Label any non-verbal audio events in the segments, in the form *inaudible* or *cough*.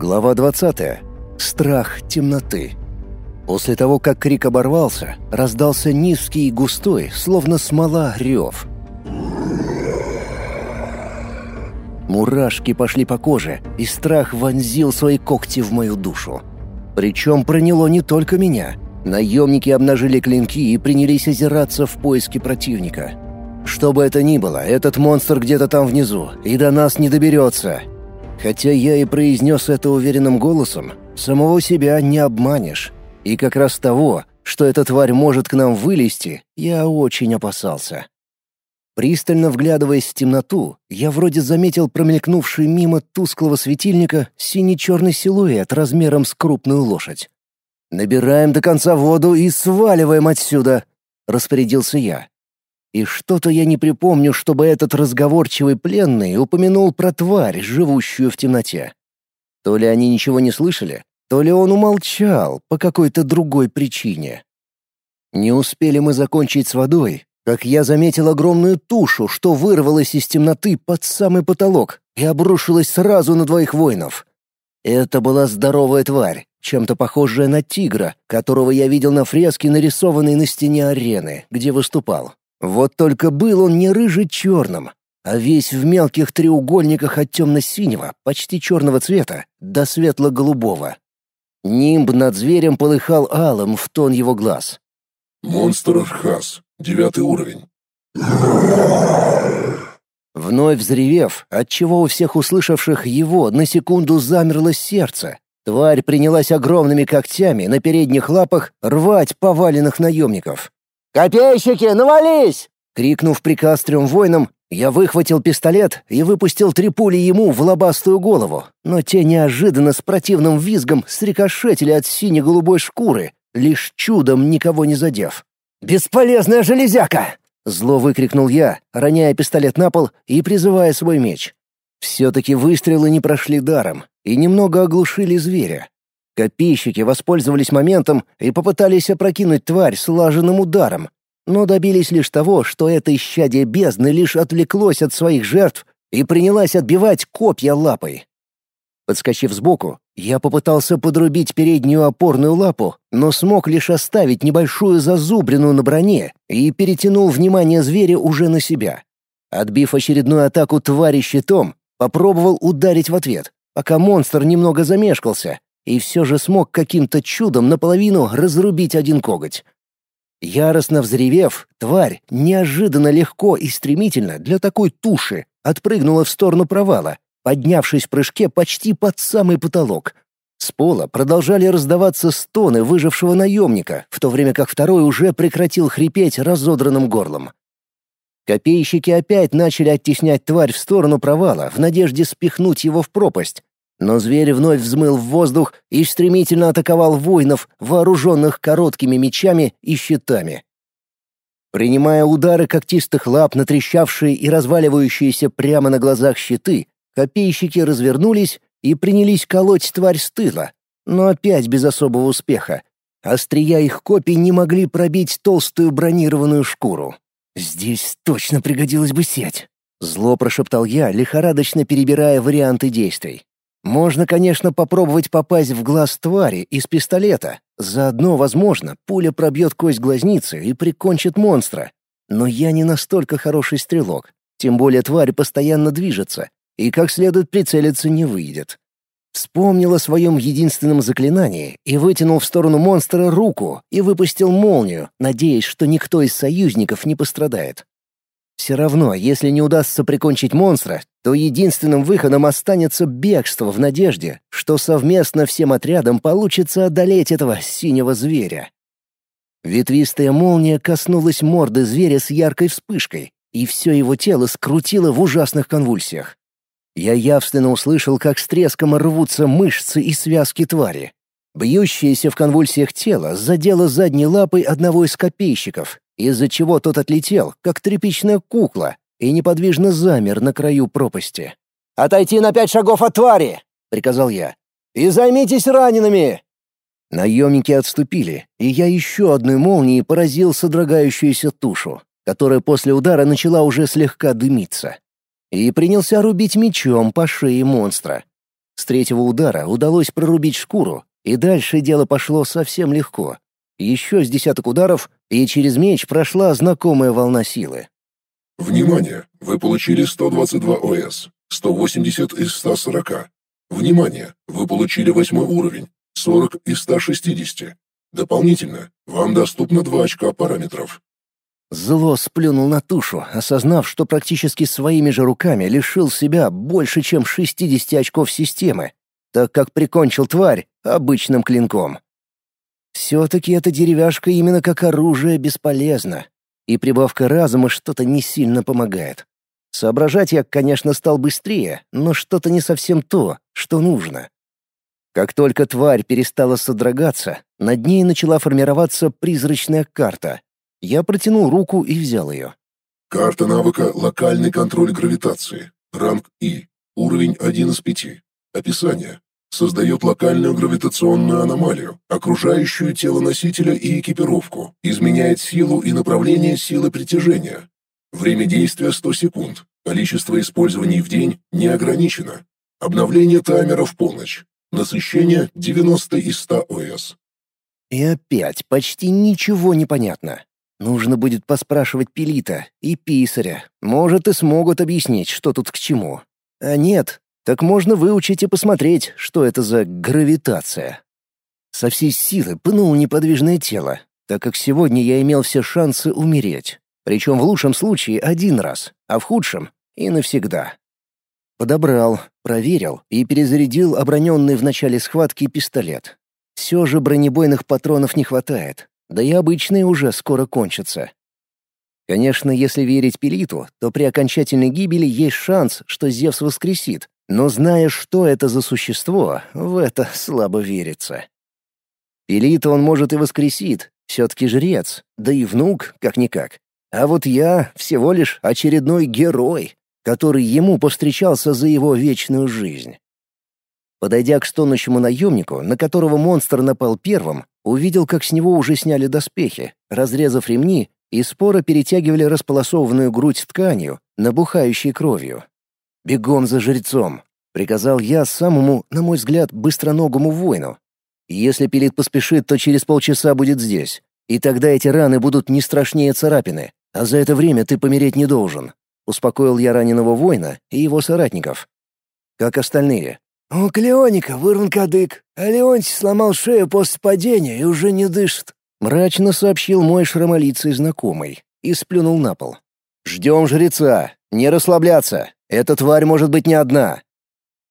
Глава 20. Страх темноты. После того, как крик оборвался, раздался низкий и густой, словно смола, рев. Мурашки пошли по коже, и страх вонзил свои когти в мою душу. Причем проняло не только меня. Наемники обнажили клинки и принялись озираться в поиске противника. Что бы это ни было, этот монстр где-то там внизу, и до нас не доберется. Хотя я и произнес это уверенным голосом, самого себя не обманешь. И как раз того, что эта тварь может к нам вылезти, я очень опасался. Пристально вглядываясь в темноту, я вроде заметил промелькнувший мимо тусклого светильника синий-черный силуэт размером с крупную лошадь. «Набираем до конца воду и сваливаем отсюда!» — распорядился я. И что-то я не припомню, чтобы этот разговорчивый пленный упомянул про тварь, живущую в темноте. То ли они ничего не слышали, то ли он умолчал по какой-то другой причине. Не успели мы закончить с водой, как я заметил огромную тушу, что вырвалась из темноты под самый потолок и обрушилась сразу на двоих воинов. Это была здоровая тварь, чем-то похожая на тигра, которого я видел на фреске, нарисованной на стене арены, где выступал. Вот только был он не рыже-черным, а весь в мелких треугольниках от темно-синего, почти черного цвета, до светло-голубого. Нимб над зверем полыхал алым в тон его глаз. «Монстр Архаз, девятый уровень». Вновь взревев, отчего у всех услышавших его на секунду замерло сердце, тварь принялась огромными когтями на передних лапах рвать поваленных наемников. «Копейщики, навались!» Крикнув приказ трем воинам, я выхватил пистолет и выпустил три пули ему в лобастую голову, но те неожиданно с противным визгом срикошетили от сине-голубой шкуры, лишь чудом никого не задев. «Бесполезная железяка!» — зло выкрикнул я, роняя пистолет на пол и призывая свой меч. Все-таки выстрелы не прошли даром и немного оглушили зверя. Копейщики воспользовались моментом и попытались опрокинуть тварь слаженным ударом, но добились лишь того, что это исчадие бездны лишь отвлеклось от своих жертв и принялась отбивать копья лапой. Подскочив сбоку, я попытался подрубить переднюю опорную лапу, но смог лишь оставить небольшую зазубрину на броне и перетянул внимание зверя уже на себя. Отбив очередную атаку твари щитом, попробовал ударить в ответ, пока монстр немного замешкался, и все же смог каким-то чудом наполовину разрубить один коготь. Яростно взревев, тварь неожиданно легко и стремительно для такой туши отпрыгнула в сторону провала, поднявшись в прыжке почти под самый потолок. С пола продолжали раздаваться стоны выжившего наемника, в то время как второй уже прекратил хрипеть разодранным горлом. Копейщики опять начали оттеснять тварь в сторону провала в надежде спихнуть его в пропасть, но зверь вновь взмыл в воздух и стремительно атаковал воинов, вооруженных короткими мечами и щитами. Принимая удары когтистых лап на трещавшие и разваливающиеся прямо на глазах щиты, копейщики развернулись и принялись колоть тварь с тыла, но опять без особого успеха. Острия их копий не могли пробить толстую бронированную шкуру. «Здесь точно пригодилась бы сеть», — зло прошептал я, лихорадочно перебирая варианты действий. Можно, конечно, попробовать попасть в глаз твари из пистолета. Заодно, возможно, пуля пробьет кость глазницы и прикончит монстра. Но я не настолько хороший стрелок. Тем более тварь постоянно движется, и как следует прицелиться не выйдет. Вспомнил о своем единственном заклинании и вытянул в сторону монстра руку и выпустил молнию, надеясь, что никто из союзников не пострадает. Все равно, если не удастся прикончить монстра, то единственным выходом останется бегство в надежде, что совместно всем отрядом получится одолеть этого синего зверя. Ветвистая молния коснулась морды зверя с яркой вспышкой, и все его тело скрутило в ужасных конвульсиях. Я явственно услышал, как с треском рвутся мышцы и связки твари. Бьющееся в конвульсиях тело задело задней лапой одного из копейщиков, из-за чего тот отлетел, как тряпичная кукла, и неподвижно замер на краю пропасти. «Отойти на пять шагов от твари!» — приказал я. «И займитесь ранеными!» Наемники отступили, и я еще одной молнией поразил содрогающуюся тушу, которая после удара начала уже слегка дымиться. И принялся рубить мечом по шее монстра. С третьего удара удалось прорубить шкуру, и дальше дело пошло совсем легко. Еще с десяток ударов, и через меч прошла знакомая волна силы. Внимание! Вы получили 122 ОС, 180 из 140. Внимание! Вы получили восьмой уровень, 40 из 160. Дополнительно, вам доступно 2 очка параметров. Зло сплюнул на тушу, осознав, что практически своими же руками лишил себя больше, чем 60 очков системы, так как прикончил тварь обычным клинком. Все-таки эта деревяшка именно как оружие бесполезна, и прибавка разума что-то не сильно помогает. Соображать я, конечно, стал быстрее, но что-то не совсем то, что нужно. Как только тварь перестала содрогаться, над ней начала формироваться призрачная карта. Я протянул руку и взял ее. Карта навыка «Локальный контроль гравитации». Ранг И. Уровень 1 из 5. Описание создает локальную гравитационную аномалию, окружающую тело носителя и экипировку, изменяет силу и направление силы притяжения. Время действия 100 секунд, количество использований в день не ограничено. Обновление таймера в полночь, насыщение 90 из 100 ОС. И опять почти ничего не понятно. Нужно будет поспрашивать Пелита и Писаря. Может, и смогут объяснить, что тут к чему. А нет, так можно выучить и посмотреть, что это за гравитация. Со всей силы пнул неподвижное тело, так как сегодня я имел все шансы умереть. Причем в лучшем случае один раз, а в худшем — и навсегда. Подобрал, проверил и перезарядил оброненный в начале схватки пистолет. Все же бронебойных патронов не хватает, да и обычные уже скоро кончатся. Конечно, если верить Пелиту, то при окончательной гибели есть шанс, что Зевс воскресит, но зная, что это за существо, в это слабо верится. Пелита он, может, и воскресит, все-таки жрец, да и внук, как-никак. А вот я всего лишь очередной герой, который ему повстречался за его вечную жизнь. Подойдя к стонущему наемнику, на которого монстр напал первым, увидел, как с него уже сняли доспехи, разрезав ремни и споро перетягивали располосованную грудь тканью, набухающей кровью. «Бегом за жрецом!» — приказал я самому, на мой взгляд, быстроногому воину. «Если Пелит поспешит, то через полчаса будет здесь, и тогда эти раны будут не страшнее царапины, а за это время ты помереть не должен», — успокоил я раненого воина и его соратников. «Как остальные?» «У Клеоника вырван кадык, а Леонтий сломал шею после падения и уже не дышит», — мрачно сообщил мой шрамолицый знакомый и сплюнул на пол. «Ждем жреца! Не расслабляться! Эта тварь может быть не одна.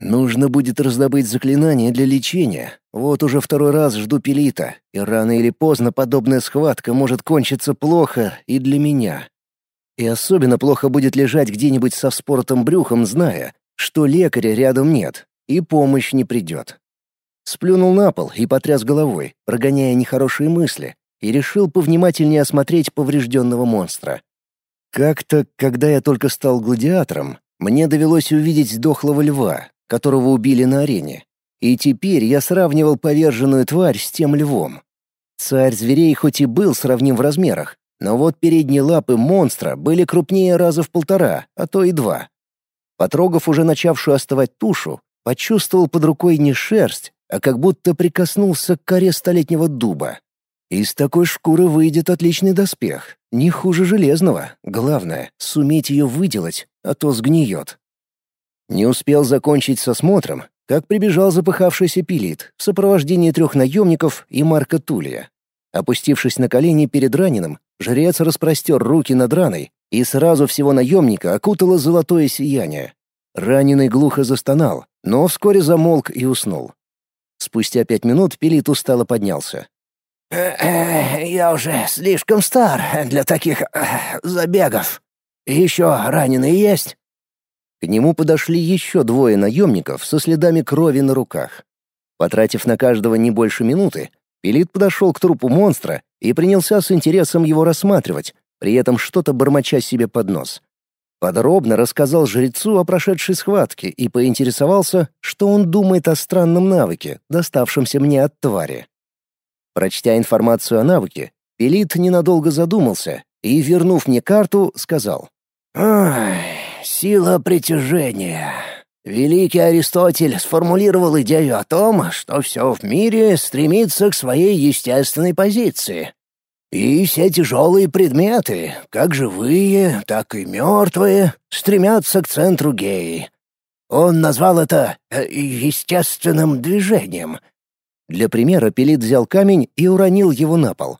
Нужно будет раздобыть заклинание для лечения. Вот уже второй раз жду пелита, и рано или поздно подобная схватка может кончиться плохо и для меня. И особенно плохо будет лежать где-нибудь со вспоротым брюхом, зная, что лекаря рядом нет, и помощь не придет. Сплюнул на пол и потряс головой, прогоняя нехорошие мысли, и решил повнимательнее осмотреть поврежденного монстра. Как-то, когда я только стал гладиатором, мне довелось увидеть дохлого льва, которого убили на арене. И теперь я сравнивал поверженную тварь с тем львом. Царь зверей хоть и был сравним в размерах, но вот передние лапы монстра были крупнее раза в полтора, а то и два. Потрогав уже начавшую остывать тушу, почувствовал под рукой не шерсть, а как будто прикоснулся к коре столетнего дуба. Из такой шкуры выйдет отличный доспех, не хуже железного. Главное — суметь ее выделать, а то сгниет. Не успел закончить с осмотром, как прибежал запыхавшийся пилит в сопровождении трех наемников и Марка Тулия. Опустившись на колени перед раненым, жрец распростер руки над раной, и сразу всего наемника окутало золотое сияние. Раненый глухо застонал, но вскоре замолк и уснул. Спустя пять минут Пилит устало поднялся. «Я уже слишком стар для таких забегов. Еще раненые есть?» К нему подошли еще двое наемников со следами крови на руках. Потратив на каждого не больше минуты, Пелит подошел к трупу монстра и принялся с интересом его рассматривать, при этом что-то бормоча себе под нос. Подробно рассказал жрецу о прошедшей схватке и поинтересовался, что он думает о странном навыке, доставшемся мне от твари. Прочтя информацию о навыке, Пелит ненадолго задумался и, вернув мне карту, сказал. «Ой, сила притяжения. Великий Аристотель сформулировал идею о том, что все в мире стремится к своей естественной позиции. И все тяжелые предметы, как живые, так и мертвые, стремятся к центру геи. Он назвал это э, естественным движением. Для примера Пелит взял камень и уронил его на пол.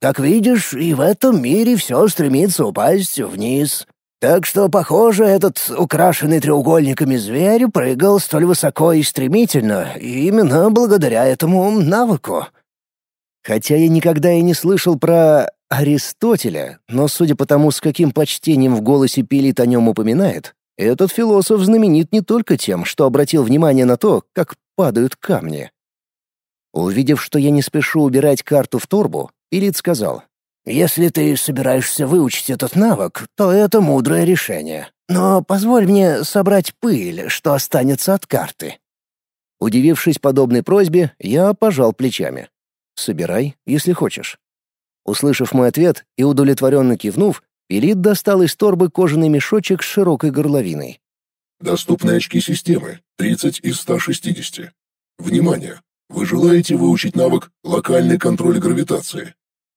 Как видишь, и в этом мире все стремится упасть вниз. Так что, похоже, этот украшенный треугольниками зверь прыгал столь высоко и стремительно, именно благодаря этому навыку. Хотя я никогда и не слышал про Аристотеля, но судя по тому, с каким почтением в голосе Пилит о нем упоминает, этот философ знаменит не только тем, что обратил внимание на то, как падают камни. Увидев, что я не спешу убирать карту в торбу, Пилит сказал, «Если ты собираешься выучить этот навык, то это мудрое решение. Но позволь мне собрать пыль, что останется от карты». Удивившись подобной просьбе, я пожал плечами. Собирай, если хочешь». Услышав мой ответ и удовлетворенно кивнув, Пелит достал из торбы кожаный мешочек с широкой горловиной. «Доступны очки системы. 30 из 160. Внимание! Вы желаете выучить навык «Локальный контроль гравитации»?»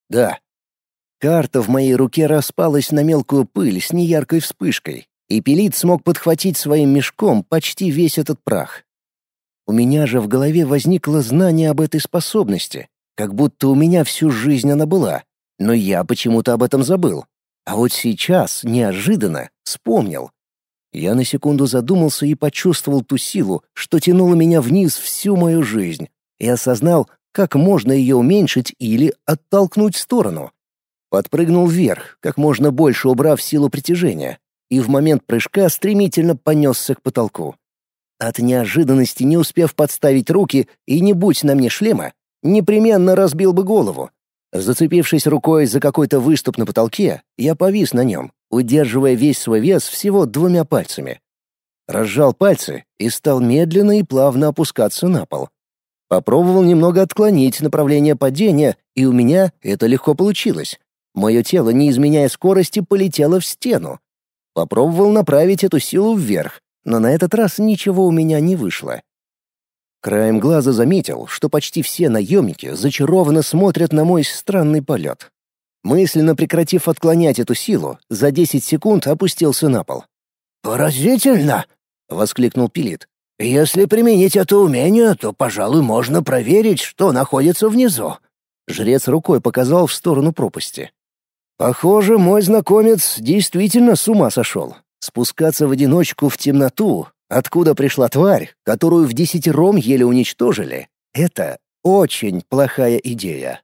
«Да». Карта в моей руке распалась на мелкую пыль с неяркой вспышкой, и Пелит смог подхватить своим мешком почти весь этот прах. У меня же в голове возникло знание об этой способности, как будто у меня всю жизнь она была, но я почему-то об этом забыл. А вот сейчас, неожиданно, вспомнил. Я на секунду задумался и почувствовал ту силу, что тянула меня вниз всю мою жизнь, и осознал, как можно ее уменьшить или оттолкнуть в сторону. Подпрыгнул вверх, как можно больше убрав силу притяжения, и в момент прыжка стремительно понесся к потолку. От неожиданности, не успев подставить руки и не будь на мне шлема, непременно разбил бы голову. Зацепившись рукой за какой-то выступ на потолке, я повис на нем, удерживая весь свой вес всего двумя пальцами. Разжал пальцы и стал медленно и плавно опускаться на пол. Попробовал немного отклонить направление падения, и у меня это легко получилось. Мое тело, не изменяя скорости, полетело в стену. Попробовал направить эту силу вверх, но на этот раз ничего у меня не вышло. Краем глаза заметил, что почти все наемники зачарованно смотрят на мой странный полет. Мысленно прекратив отклонять эту силу, за 10 секунд опустился на пол. «Поразительно!» — воскликнул Пилит. «Если применить это умение, то, пожалуй, можно проверить, что находится внизу». Жрец рукой показал в сторону пропасти. «Похоже, мой знакомец действительно с ума сошел. Спускаться в одиночку в темноту Откуда пришла тварь, которую в десятером еле уничтожили, это очень плохая идея.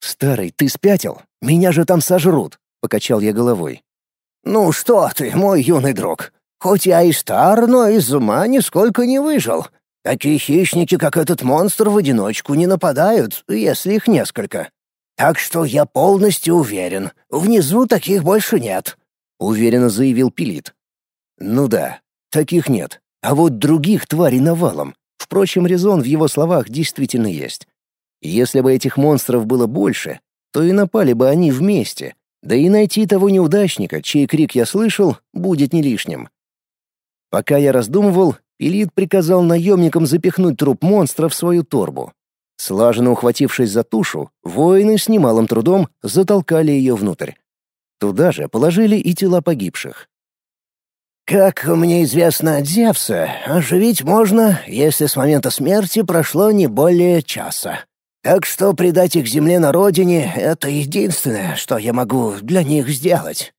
«Старый, ты спятил? Меня же там сожрут!» — покачал я головой. «Ну что ты, мой юный друг, хоть я и стар, но из ума нисколько не выжил. Такие хищники, как этот монстр, в одиночку не нападают, если их несколько. Так что я полностью уверен, внизу таких больше нет», — уверенно заявил Пилит. «Ну да, Таких нет. А вот других тварей навалом. Впрочем, резон в его словах действительно есть. Если бы этих монстров было больше, то и напали бы они вместе. Да и найти того неудачника, чей крик я слышал, будет не лишним. Пока я раздумывал, Пилит приказал наемникам запихнуть труп монстра в свою торбу. Слаженно ухватившись за тушу, воины с немалым трудом затолкали ее внутрь. Туда же положили и тела погибших. Как мне известно от Зевса, оживить можно, если с момента смерти прошло не более часа. Так что предать их земле на родине — это единственное, что я могу для них сделать».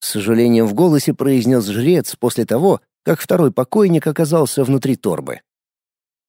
С сожалением в голосе произнес жрец после того, как второй покойник оказался внутри торбы.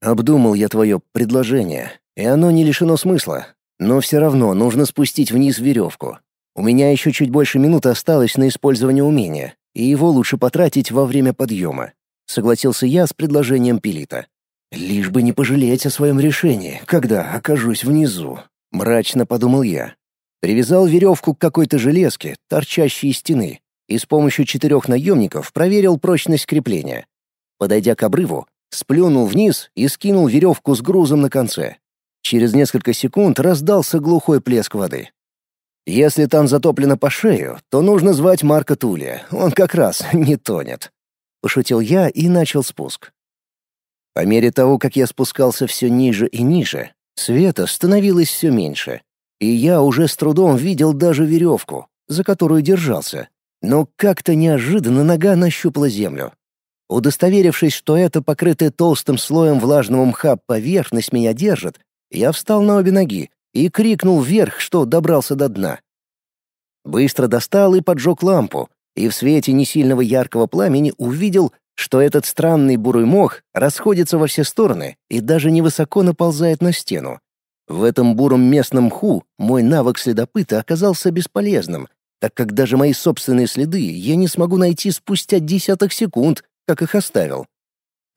«Обдумал я твое предложение, и оно не лишено смысла, но все равно нужно спустить вниз веревку. У меня еще чуть больше минуты осталось на использование умения, и его лучше потратить во время подъема. Согласился я с предложением Пилита. Лишь бы не пожалеть о своем решении, когда окажусь внизу. Мрачно подумал я. Привязал веревку к какой-то железке, торчащей из стены, и с помощью четырех наемников проверил прочность крепления. Подойдя к обрыву, сплюнул вниз и скинул веревку с грузом на конце. Через несколько секунд раздался глухой плеск воды. Если там затоплено по шею, то нужно звать Марка Тулия, он как раз *laughs* не тонет. пошутил я и начал спуск. По мере того, как я спускался все ниже и ниже, света становилось все меньше, и я уже с трудом видел даже веревку, за которую держался. Но как-то неожиданно нога нащупала землю. Удостоверившись, что эта покрытая толстым слоем влажного мха поверхность меня держит, я встал на обе ноги и крикнул вверх, что добрался до дна. Быстро достал и поджег лампу, и в свете несильного яркого пламени увидел, что этот странный бурый мох расходится во все стороны и даже невысоко наползает на стену. В этом буром местном мху мой навык следопыта оказался бесполезным, так как даже мои собственные следы я не смогу найти спустя десяток секунд, как их оставил.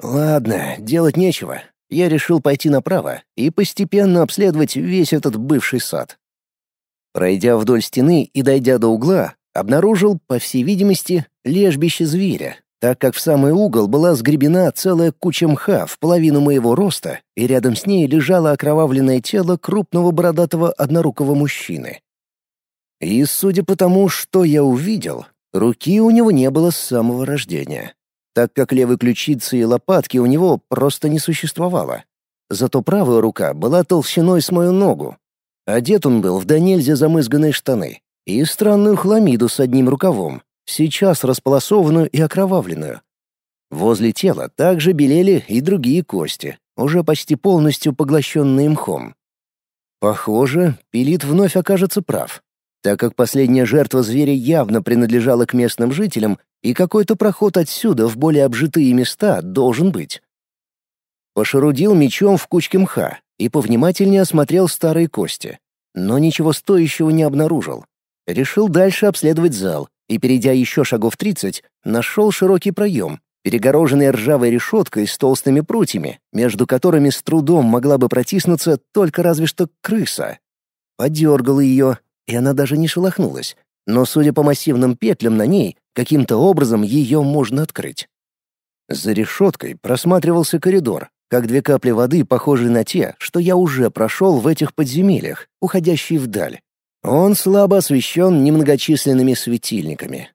Ладно, делать нечего. Я решил пойти направо и постепенно обследовать весь этот бывший сад. Пройдя вдоль стены и дойдя до угла, обнаружил, по всей видимости, лежбище зверя, так как в самый угол была сгребена целая куча мха в половину моего роста, и рядом с ней лежало окровавленное тело крупного бородатого однорукого мужчины. И, судя по тому, что я увидел, руки у него не было с самого рождения, так как левой ключицы и лопатки у него просто не существовало. Зато правая рука была толщиной с мою ногу. Одет он был в до нельзя замызганные штаны и странную хламиду с одним рукавом, сейчас располосованную и окровавленную. Возле тела также белели и другие кости, уже почти полностью поглощенные мхом. Похоже, Пилит вновь окажется прав, так как последняя жертва зверя явно принадлежала к местным жителям, и какой-то проход отсюда в более обжитые места должен быть. Пошарудил мечом в кучке мха и повнимательнее осмотрел старые кости, но ничего стоящего не обнаружил. Решил дальше обследовать зал, и, перейдя еще шагов тридцать, нашел широкий проем, перегороженный ржавой решеткой с толстыми прутьями, между которыми с трудом могла бы протиснуться только разве что крыса. Подергал ее, и она даже не шелохнулась, но, судя по массивным петлям на ней, каким-то образом ее можно открыть. За решеткой просматривался коридор, как две капли воды, похожие на те, что я уже прошел в этих подземельях, уходящие вдаль. Он слабо освещен немногочисленными светильниками.